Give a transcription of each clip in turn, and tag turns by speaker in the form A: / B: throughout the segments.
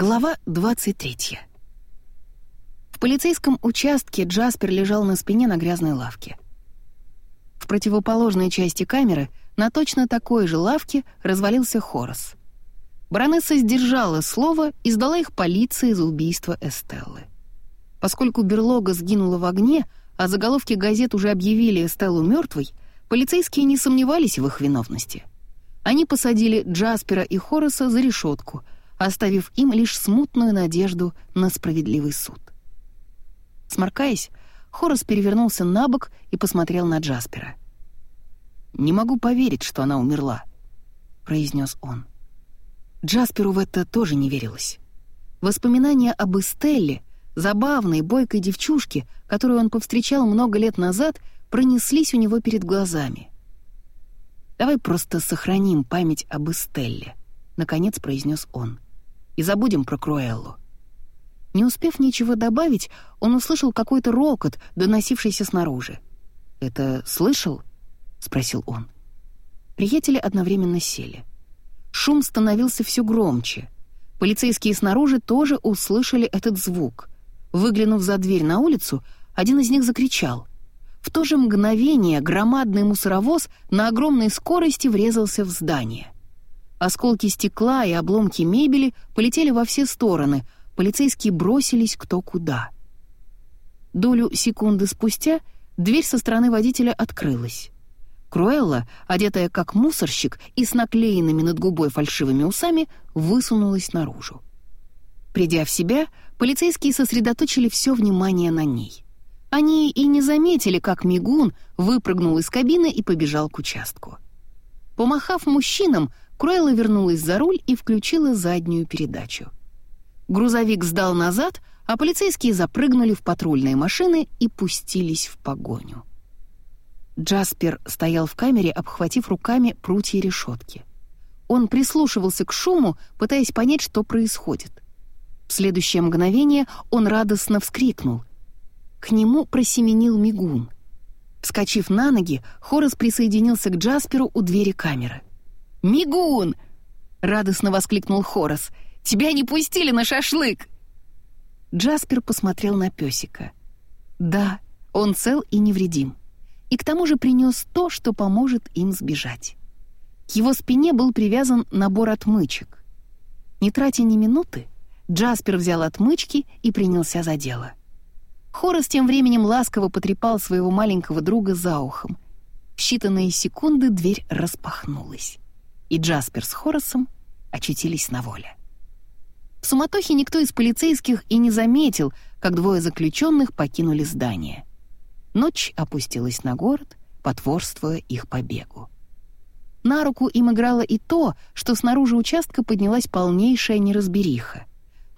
A: Глава 23. В полицейском участке Джаспер лежал на спине на грязной лавке. В противоположной части камеры на точно такой же лавке развалился Хорос. Баронесса сдержала слово и сдала их полиции за убийство Эстеллы. Поскольку берлога сгинула в огне, а заголовки газет уже объявили Эстеллу мертвой, полицейские не сомневались в их виновности. Они посадили Джаспера и Хороса за решетку — оставив им лишь смутную надежду на справедливый суд. Сморкаясь, Хорос перевернулся на бок и посмотрел на Джаспера. «Не могу поверить, что она умерла», — произнес он. Джасперу в это тоже не верилось. Воспоминания об Эстелле, забавной, бойкой девчушке, которую он повстречал много лет назад, пронеслись у него перед глазами. «Давай просто сохраним память об Эстелле», — наконец произнес он и забудем про Круэллу». Не успев ничего добавить, он услышал какой-то рокот, доносившийся снаружи. «Это слышал?» — спросил он. Приятели одновременно сели. Шум становился все громче. Полицейские снаружи тоже услышали этот звук. Выглянув за дверь на улицу, один из них закричал. В то же мгновение громадный мусоровоз на огромной скорости врезался в здание — Осколки стекла и обломки мебели полетели во все стороны, полицейские бросились кто куда. Долю секунды спустя дверь со стороны водителя открылась. Круэлла, одетая как мусорщик и с наклеенными над губой фальшивыми усами, высунулась наружу. Придя в себя, полицейские сосредоточили все внимание на ней. Они и не заметили, как Мигун выпрыгнул из кабины и побежал к участку. Помахав мужчинам, Круэлла вернулась за руль и включила заднюю передачу. Грузовик сдал назад, а полицейские запрыгнули в патрульные машины и пустились в погоню. Джаспер стоял в камере, обхватив руками прутья решетки. Он прислушивался к шуму, пытаясь понять, что происходит. В следующее мгновение он радостно вскрикнул. К нему просеменил мигун. Вскочив на ноги, Хорас присоединился к Джасперу у двери камеры. «Мигун!» — радостно воскликнул Хорас. «Тебя не пустили на шашлык!» Джаспер посмотрел на песика. Да, он цел и невредим. И к тому же принес то, что поможет им сбежать. К его спине был привязан набор отмычек. Не тратя ни минуты, Джаспер взял отмычки и принялся за дело. Хорас тем временем ласково потрепал своего маленького друга за ухом. В считанные секунды дверь распахнулась и Джаспер с Хоросом очутились на воле. В суматохе никто из полицейских и не заметил, как двое заключенных покинули здание. Ночь опустилась на город, потворствуя их побегу. На руку им играло и то, что снаружи участка поднялась полнейшая неразбериха.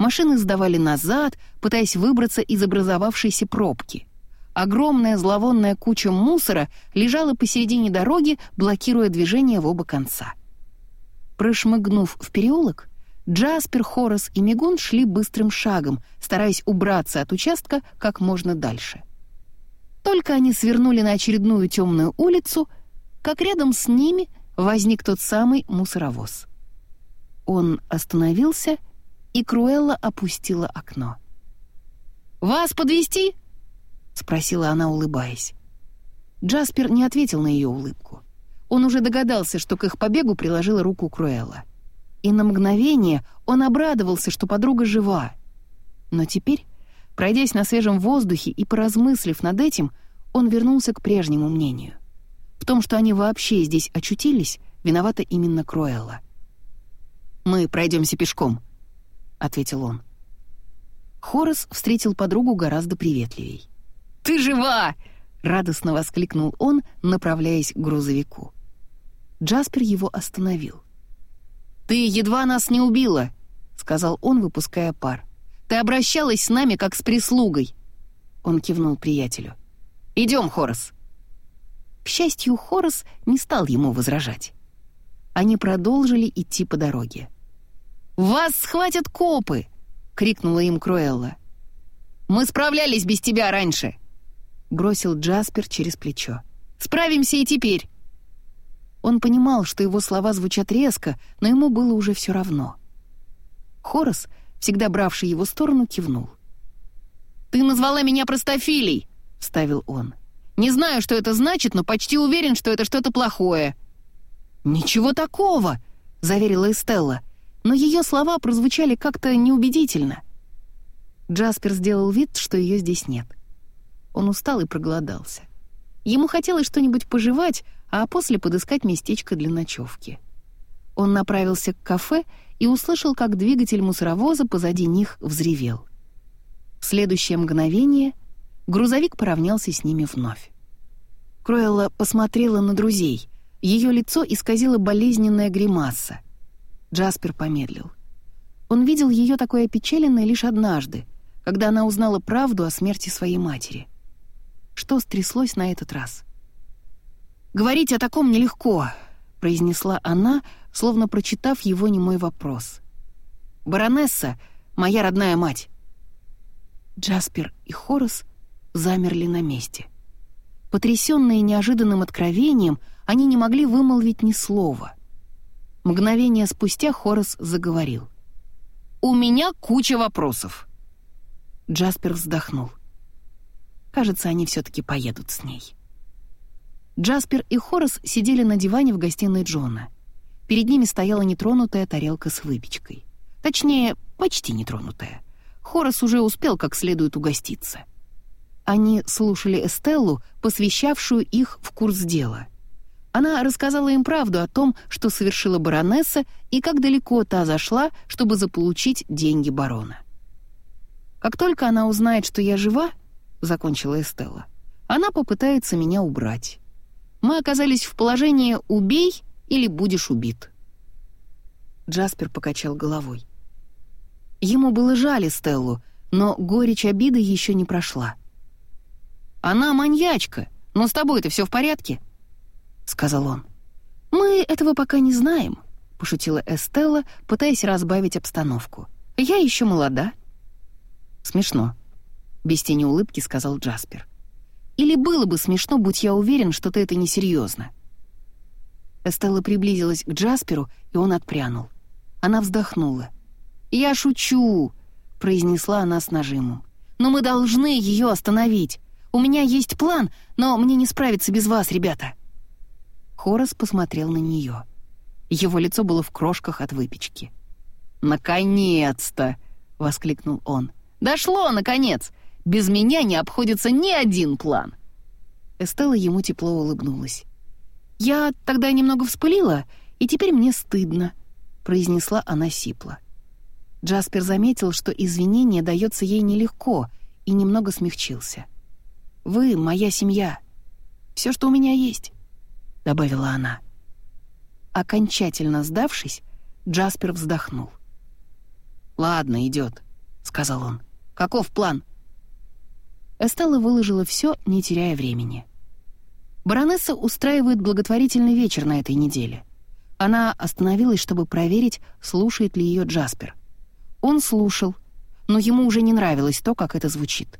A: Машины сдавали назад, пытаясь выбраться из образовавшейся пробки. Огромная зловонная куча мусора лежала посередине дороги, блокируя движение в оба конца. Прошмыгнув в переулок, Джаспер, Хорос и Мигун шли быстрым шагом, стараясь убраться от участка как можно дальше. Только они свернули на очередную темную улицу, как рядом с ними возник тот самый мусоровоз. Он остановился, и Круэлла опустила окно. «Вас подвести? спросила она, улыбаясь. Джаспер не ответил на ее улыбку. Он уже догадался, что к их побегу приложила руку Круэлла. И на мгновение он обрадовался, что подруга жива. Но теперь, пройдясь на свежем воздухе и поразмыслив над этим, он вернулся к прежнему мнению. В том, что они вообще здесь очутились, виновата именно Круэлла. «Мы пройдемся пешком», — ответил он. Хорас встретил подругу гораздо приветливей. «Ты жива!» — радостно воскликнул он, направляясь к грузовику. Джаспер его остановил. «Ты едва нас не убила», — сказал он, выпуская пар. «Ты обращалась с нами, как с прислугой». Он кивнул приятелю. «Идем, Хорос». К счастью, Хорос не стал ему возражать. Они продолжили идти по дороге. «Вас схватят копы!» — крикнула им Круэлла. «Мы справлялись без тебя раньше!» — бросил Джаспер через плечо. «Справимся и теперь!» Он понимал, что его слова звучат резко, но ему было уже все равно. Хорос, всегда бравший его сторону, кивнул. «Ты назвала меня простофилей!» — вставил он. «Не знаю, что это значит, но почти уверен, что это что-то плохое». «Ничего такого!» — заверила Эстелла, но ее слова прозвучали как-то неубедительно. Джаспер сделал вид, что ее здесь нет. Он устал и проголодался. Ему хотелось что-нибудь пожевать, а после подыскать местечко для ночевки. Он направился к кафе и услышал, как двигатель мусоровоза позади них взревел. В следующее мгновение грузовик поравнялся с ними вновь. Кроэлла посмотрела на друзей. Ее лицо исказило болезненная гримаса. Джаспер помедлил. Он видел ее такой опечаленной лишь однажды, когда она узнала правду о смерти своей матери. Что стряслось на этот раз? «Говорить о таком нелегко», — произнесла она, словно прочитав его немой вопрос. «Баронесса — моя родная мать». Джаспер и Хорос замерли на месте. Потрясенные неожиданным откровением, они не могли вымолвить ни слова. Мгновение спустя Хорос заговорил. «У меня куча вопросов». Джаспер вздохнул. Кажется, они все-таки поедут с ней. Джаспер и Хорас сидели на диване в гостиной Джона. Перед ними стояла нетронутая тарелка с выпечкой. Точнее, почти нетронутая. Хорас уже успел как следует угоститься. Они слушали Эстеллу, посвящавшую их в курс дела. Она рассказала им правду о том, что совершила баронесса и как далеко та зашла, чтобы заполучить деньги барона. Как только она узнает, что я жива, закончила Эстелла. «Она попытается меня убрать. Мы оказались в положении «убей» или «будешь убит». Джаспер покачал головой. Ему было жаль Эстеллу, но горечь обиды еще не прошла. «Она маньячка, но с тобой-то все в порядке?» — сказал он. «Мы этого пока не знаем», — пошутила Эстелла, пытаясь разбавить обстановку. «Я еще молода». «Смешно», — без тени улыбки сказал Джаспер. «Или было бы смешно, будь я уверен, что ты это несерьезно». Эстелла приблизилась к Джасперу, и он отпрянул. Она вздохнула. «Я шучу», — произнесла она с нажимом. «Но мы должны ее остановить. У меня есть план, но мне не справиться без вас, ребята». Хорас посмотрел на нее. Его лицо было в крошках от выпечки. «Наконец-то!» — воскликнул он. «Дошло, наконец! Без меня не обходится ни один план». Эстелла ему тепло улыбнулась. «Я тогда немного вспылила, и теперь мне стыдно», — произнесла она сипло. Джаспер заметил, что извинение дается ей нелегко, и немного смягчился. «Вы — моя семья. Все, что у меня есть», — добавила она. Окончательно сдавшись, Джаспер вздохнул. «Ладно, идет», — сказал он. «Каков план?» Эстелла выложила все, не теряя времени. Баронесса устраивает благотворительный вечер на этой неделе. Она остановилась, чтобы проверить, слушает ли ее Джаспер. Он слушал, но ему уже не нравилось то, как это звучит.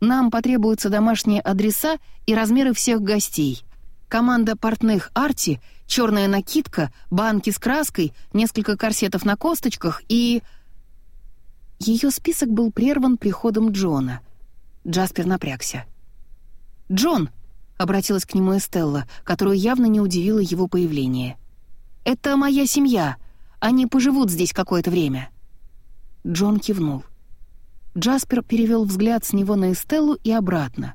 A: Нам потребуются домашние адреса и размеры всех гостей. Команда портных Арти, черная накидка, банки с краской, несколько корсетов на косточках и... Ее список был прерван приходом Джона — Джаспер напрягся. «Джон!» — обратилась к нему Эстелла, которую явно не удивило его появление. «Это моя семья. Они поживут здесь какое-то время». Джон кивнул. Джаспер перевел взгляд с него на Эстеллу и обратно.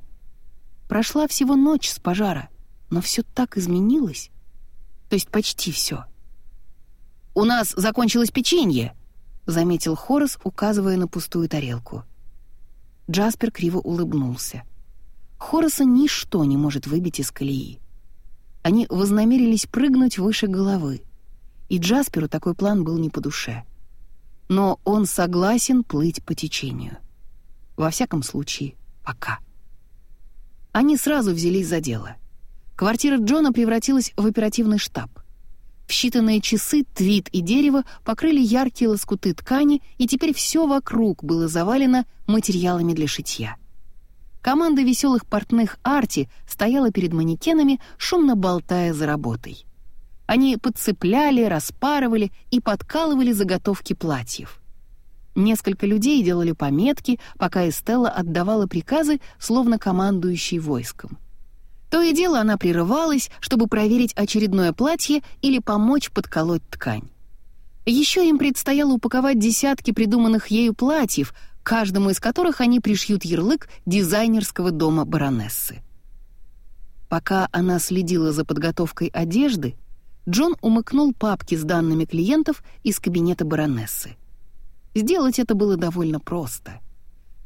A: Прошла всего ночь с пожара, но все так изменилось. То есть почти все. «У нас закончилось печенье», — заметил Хорас, указывая на пустую тарелку. Джаспер криво улыбнулся. Хораса ничто не может выбить из колеи. Они вознамерились прыгнуть выше головы, и Джасперу такой план был не по душе. Но он согласен плыть по течению. Во всяком случае, пока. Они сразу взялись за дело. Квартира Джона превратилась в оперативный штаб. В считанные часы твит и дерево покрыли яркие лоскуты ткани, и теперь все вокруг было завалено материалами для шитья. Команда веселых портных Арти стояла перед манекенами, шумно болтая за работой. Они подцепляли, распарывали и подкалывали заготовки платьев. Несколько людей делали пометки, пока Эстелла отдавала приказы, словно командующий войском. То и дело она прерывалась, чтобы проверить очередное платье или помочь подколоть ткань. Еще им предстояло упаковать десятки придуманных ею платьев, каждому из которых они пришьют ярлык дизайнерского дома баронессы. Пока она следила за подготовкой одежды, Джон умыкнул папки с данными клиентов из кабинета баронессы. Сделать это было довольно просто.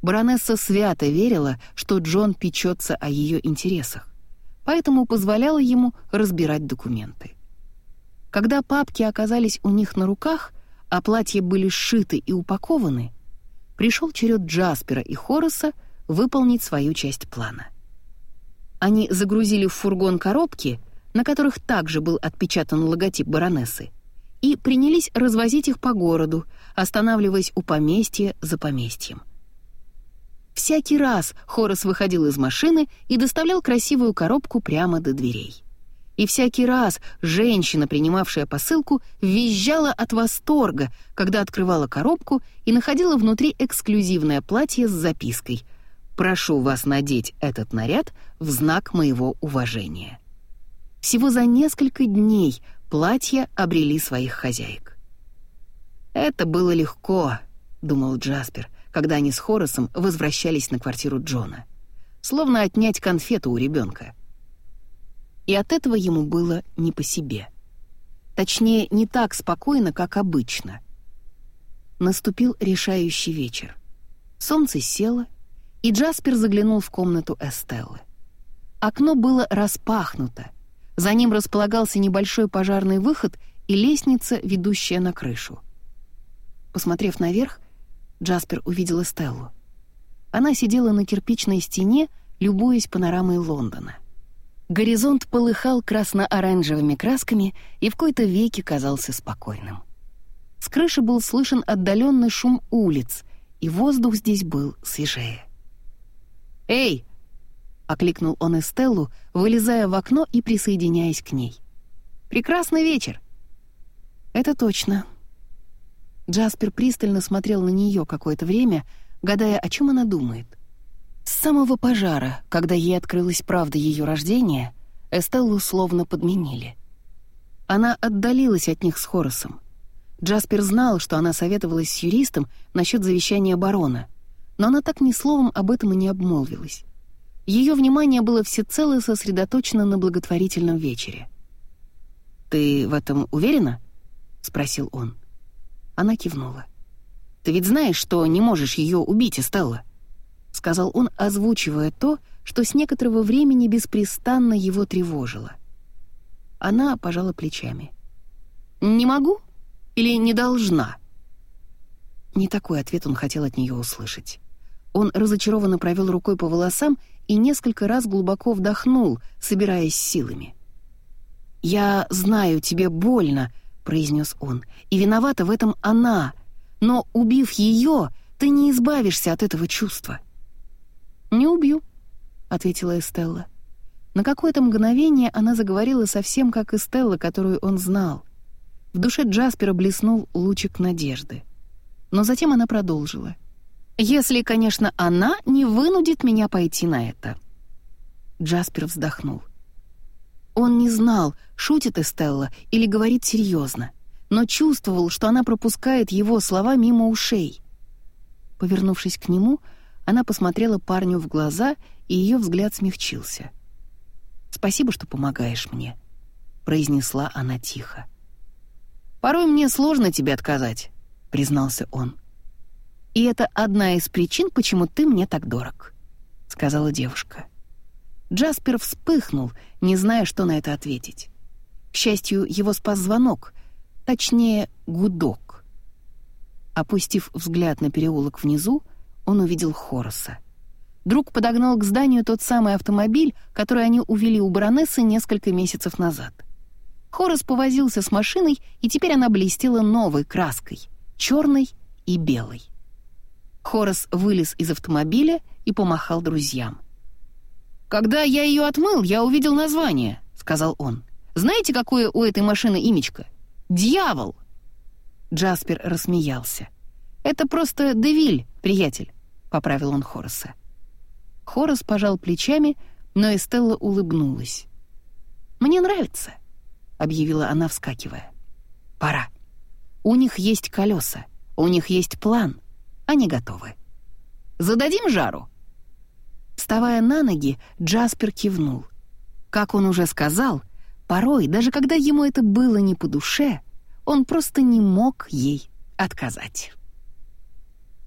A: Баронесса свято верила, что Джон печется о ее интересах, поэтому позволяла ему разбирать документы. Когда папки оказались у них на руках, а платья были сшиты и упакованы, пришел черед Джаспера и Хорреса выполнить свою часть плана. Они загрузили в фургон коробки, на которых также был отпечатан логотип баронессы, и принялись развозить их по городу, останавливаясь у поместья за поместьем. Всякий раз Хорос выходил из машины и доставлял красивую коробку прямо до дверей. И всякий раз женщина, принимавшая посылку, визжала от восторга, когда открывала коробку и находила внутри эксклюзивное платье с запиской «Прошу вас надеть этот наряд в знак моего уважения». Всего за несколько дней платья обрели своих хозяек. «Это было легко», — думал Джаспер, когда они с Хоросом возвращались на квартиру Джона. «Словно отнять конфету у ребенка и от этого ему было не по себе. Точнее, не так спокойно, как обычно. Наступил решающий вечер. Солнце село, и Джаспер заглянул в комнату Эстеллы. Окно было распахнуто, за ним располагался небольшой пожарный выход и лестница, ведущая на крышу. Посмотрев наверх, Джаспер увидел Эстеллу. Она сидела на кирпичной стене, любуясь панорамой Лондона — Горизонт полыхал красно-оранжевыми красками и в кои-то веки казался спокойным. С крыши был слышен отдаленный шум улиц, и воздух здесь был свежее. «Эй!» — окликнул он Эстеллу, вылезая в окно и присоединяясь к ней. «Прекрасный вечер!» «Это точно». Джаспер пристально смотрел на нее какое-то время, гадая, о чем она думает. С самого пожара, когда ей открылась правда ее рождения, Эстеллу словно подменили. Она отдалилась от них с Хоросом. Джаспер знал, что она советовалась с юристом насчет завещания барона, но она так ни словом об этом и не обмолвилась. Ее внимание было всецело сосредоточено на благотворительном вечере. «Ты в этом уверена?» — спросил он. Она кивнула. «Ты ведь знаешь, что не можешь ее убить, Эстелла?» — сказал он, озвучивая то, что с некоторого времени беспрестанно его тревожило. Она пожала плечами. «Не могу? Или не должна?» Не такой ответ он хотел от нее услышать. Он разочарованно провел рукой по волосам и несколько раз глубоко вдохнул, собираясь силами. «Я знаю, тебе больно», — произнес он, — «и виновата в этом она. Но, убив ее, ты не избавишься от этого чувства». «Не убью», — ответила Эстелла. На какое-то мгновение она заговорила совсем как Эстелла, которую он знал. В душе Джаспера блеснул лучик надежды. Но затем она продолжила. «Если, конечно, она не вынудит меня пойти на это». Джаспер вздохнул. Он не знал, шутит Эстелла или говорит серьезно, но чувствовал, что она пропускает его слова мимо ушей. Повернувшись к нему, — она посмотрела парню в глаза, и ее взгляд смягчился. «Спасибо, что помогаешь мне», — произнесла она тихо. «Порой мне сложно тебе отказать», — признался он. «И это одна из причин, почему ты мне так дорог», — сказала девушка. Джаспер вспыхнул, не зная, что на это ответить. К счастью, его спас звонок, точнее, гудок. Опустив взгляд на переулок внизу, он увидел Хороса. Друг подогнал к зданию тот самый автомобиль, который они увели у баронессы несколько месяцев назад. Хорос повозился с машиной, и теперь она блестела новой краской — черной и белой. Хорос вылез из автомобиля и помахал друзьям. «Когда я ее отмыл, я увидел название», — сказал он. «Знаете, какое у этой машины имечко? Дьявол!» Джаспер рассмеялся. «Это просто Девиль, приятель», — поправил он Хорреса. Хоррес пожал плечами, но Эстелла улыбнулась. «Мне нравится», — объявила она, вскакивая. «Пора. У них есть колеса, у них есть план. Они готовы. Зададим жару?» Вставая на ноги, Джаспер кивнул. Как он уже сказал, порой, даже когда ему это было не по душе, он просто не мог ей отказать.